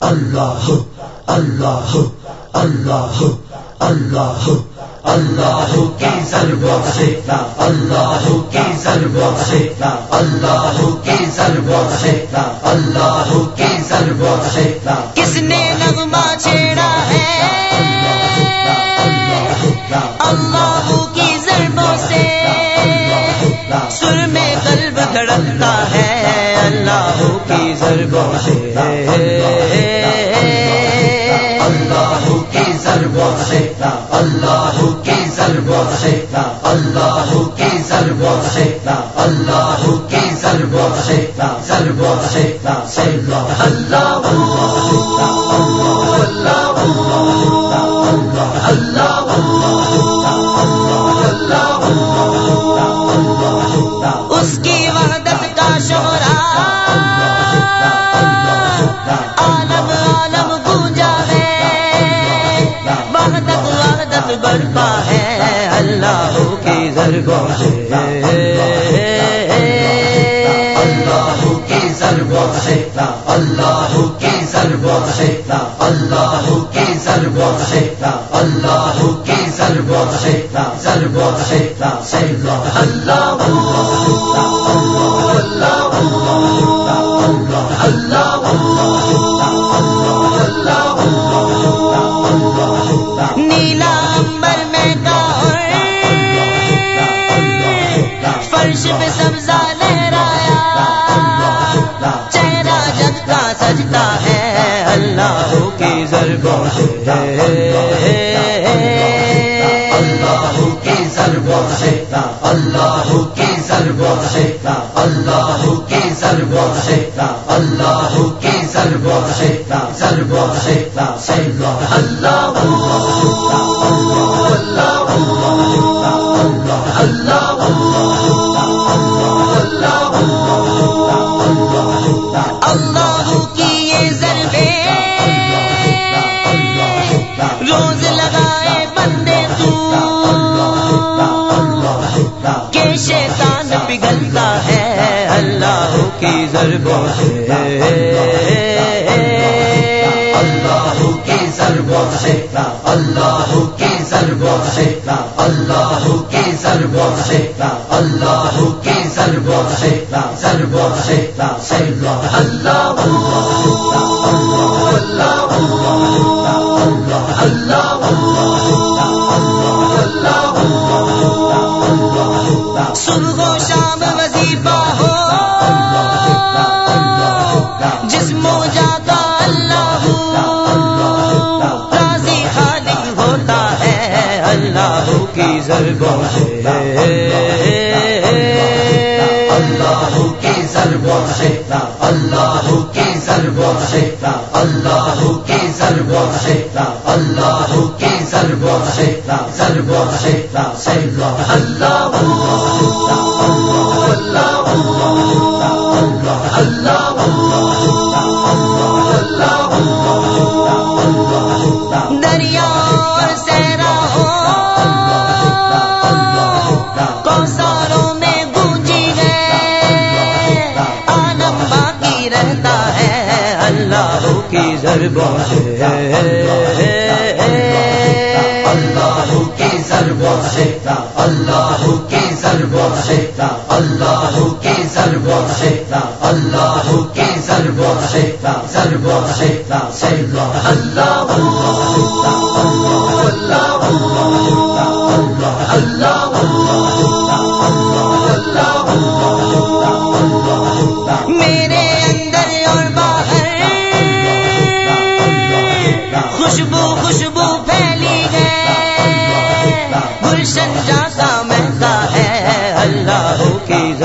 اللہ اللہ اللہ اللہ اللہ کی سرو سے اللہ کی سرو سے اللہ کی سرو سے اللہ کی سرو سے کس نے نغمہ چھیڑا ہے؟ اللہ کی ضربوں سے سر میں قلب دھڑکتا ہے، اللہ کی ضربوں سے سرو اللہ کی سرو سے اللہ کی سرو سے اللہ کی سرو سے سرو سے اللہ اللہ کی اللہ کی سرو سے اللہ کی سرو سے اللہ کی سرو سے اللہ کی سرو سے سرو سے اللہ سجتا ہے، اللہ کی ضربوں سے۔ اللہ کی سرو سے۔ اللہ کی سرو سے۔ اللہ کی سرو سے۔ اللہ کی سرو سے۔ سرو سے۔ اللہ اللہ اللہ کی ضربوں سے اللہ کی سرو اللہ کی سرو اللہ کی سرو سے اللہ کی سرو سے سرو سے اللہ ضربوں اللہ کی سرو سے اللہ کی سرو سے اللہ کی سرو سے اللہ کی سرو سے سرو سے اللہ اللہ اللہ کی سرو شیتا اللہ کی سرو شیتا اللہ کی سرو شیتا اللہ کی سرو شیتا سرو شیتا اللہ اللہ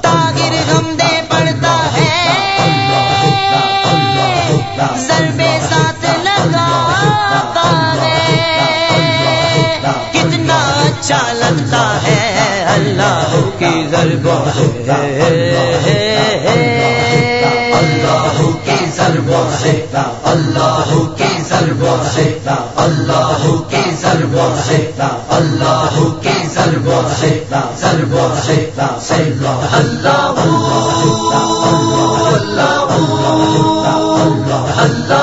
تاغر غم دے پڑتا ہے۔ ضرب ساتھ لگاتا ہے۔ کتنا اچھا لگتا ہے۔ اللہ کی ضربوں سے۔ اللہ کے سلوا سیتا اللہ کے سلوا سیتا اللہ کے سلوا سیتا اللہ کے سلوا سیتا سلوا سیتا سیلا اللہ اللہ اللہ اللہ اللہ